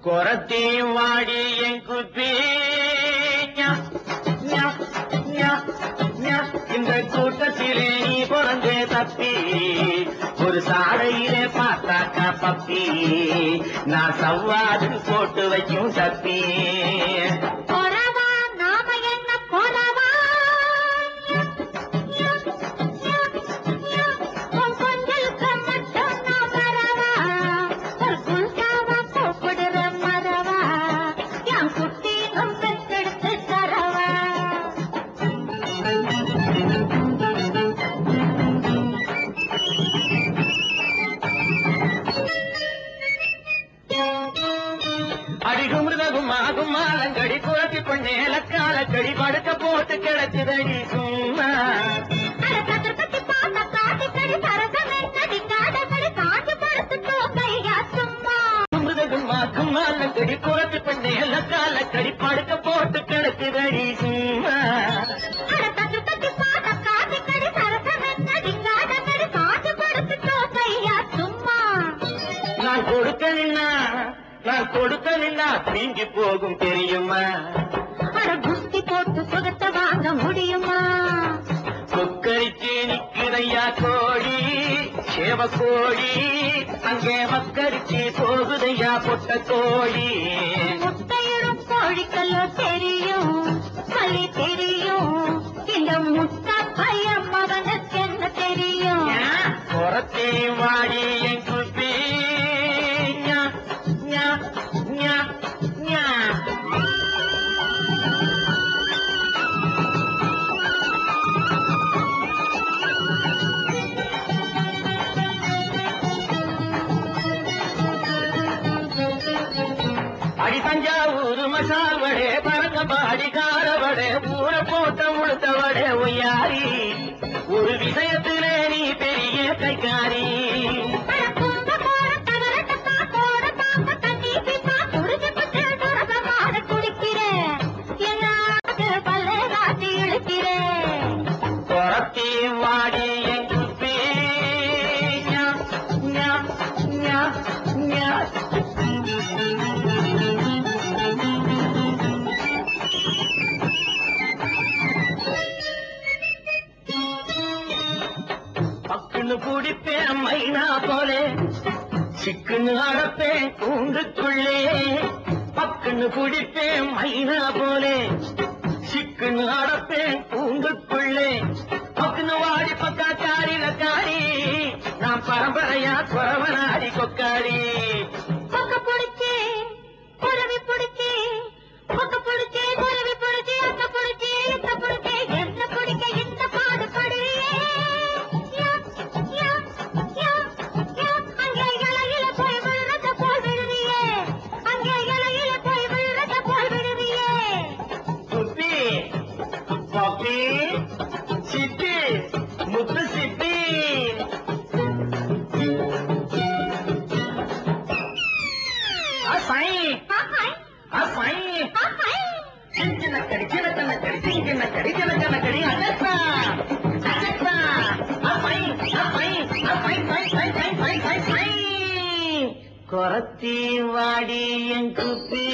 குரத்தையும் வாடி என் குப்பி இந்த கூட்டத்திலே நீ பிறந்தே தப்பி. ஒரு சாலையிலே பார்த்தாக்கா பப்பி. நான் சவ்வாது போட்டு வைக்கும் தப்பி ஆகும் மாலங்கடி குழப்பி பண்ணே லக்காலக்கடி படுக்க போட்டு கிடக்குதடி சும்மா. மாலங்கடி குழப்பி பண்ணே லக்காலக்கடி படுக்க போட்டு கிடக்குதடி சும்மா. நான் நின்னா தீங்கி போகும் தெரியுமா? அட குஸ்தி போட்டு சுகத்தை வாங்க முடியுமா? கொக்கரிச்சு நிக்குதையா கோழி சேவ கோழி அங்கே மக்கரிச்சு போகுதையா பொட்ட கோழி. முட்டையிடும் கோழிக்கல்லோ தெரியும் மல்லி தெரியும் இந்த முட்டை அடி தஞ்சாவூர் மசாவடே பறக்க பரங்கம்பாடி காரவடே ஊற போட்ட முழுத்தவடே ஒய்யாரி. ஒரு விஷயத்திலே நீ பெரிய கைக்காரி. சிக்குன்னு குடிப்பேன் மைனா போலே. சிக்குன்னு அடப்பேன் கூண்டுக்குள்ளே. பக்குன்னு குடிப்பேன் மைனா போலே. சிக்குன்னு அடப்பேன் கூண்டுக்குள்ளே. பக்குன்னு வாடி பக்கா காரில காரி. நான் பரம்பரையா குறவனாடி கொக்காடி குரத்தி வாடி என் குப்பி.